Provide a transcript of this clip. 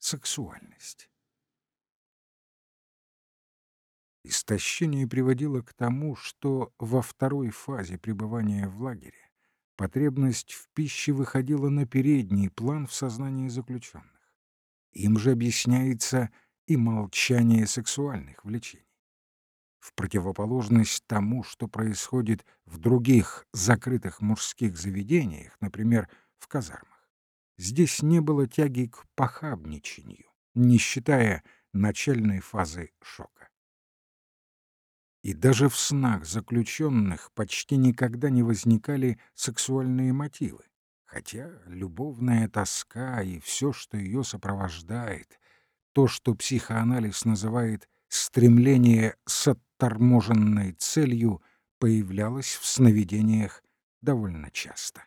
сексуальность. Истощение приводило к тому, что во второй фазе пребывания в лагере потребность в пище выходила на передний план в сознании заключенных. Им же объясняется и молчание сексуальных влечений. В противоположность тому, что происходит в других закрытых мужских заведениях, например, в казармах, здесь не было тяги к похабничанию, не считая начальной фазы шока. И даже в снах заключенных почти никогда не возникали сексуальные мотивы, хотя любовная тоска и все, что ее сопровождает, то, что психоанализ называет стремление с отторможенной целью, появлялось в сновидениях довольно часто.